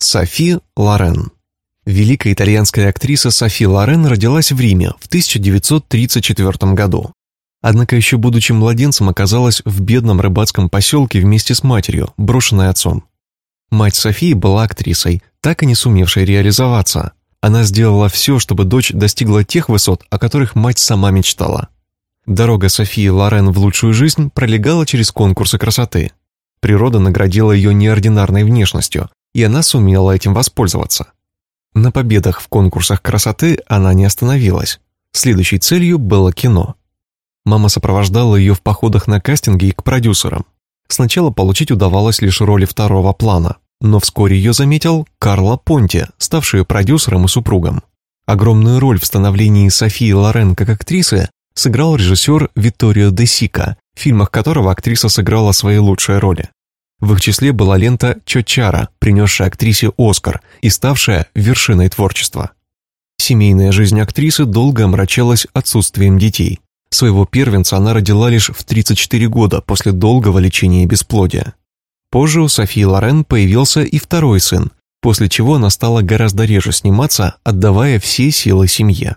Софи Лорен Великая итальянская актриса Софи Лорен родилась в Риме в 1934 году. Однако еще будучи младенцем оказалась в бедном рыбацком поселке вместе с матерью, брошенной отцом. Мать Софии была актрисой, так и не сумевшей реализоваться. Она сделала все, чтобы дочь достигла тех высот, о которых мать сама мечтала. Дорога Софии Лорен в лучшую жизнь пролегала через конкурсы красоты. Природа наградила ее неординарной внешностью, и она сумела этим воспользоваться. На победах в конкурсах красоты она не остановилась. Следующей целью было кино. Мама сопровождала ее в походах на кастинги и к продюсерам. Сначала получить удавалось лишь роли второго плана, но вскоре ее заметил Карло Понти, ставший продюсером и супругом. Огромную роль в становлении Софии Лорен как актрисы сыграл режиссер Витторио де Сика, фильмах которого актриса сыграла свои лучшие роли. В их числе была лента «Чочара», принесшая актрисе «Оскар» и ставшая вершиной творчества. Семейная жизнь актрисы долго омрачалась отсутствием детей. Своего первенца она родила лишь в 34 года после долгого лечения бесплодия. Позже у Софии Лорен появился и второй сын, после чего она стала гораздо реже сниматься, отдавая все силы семье.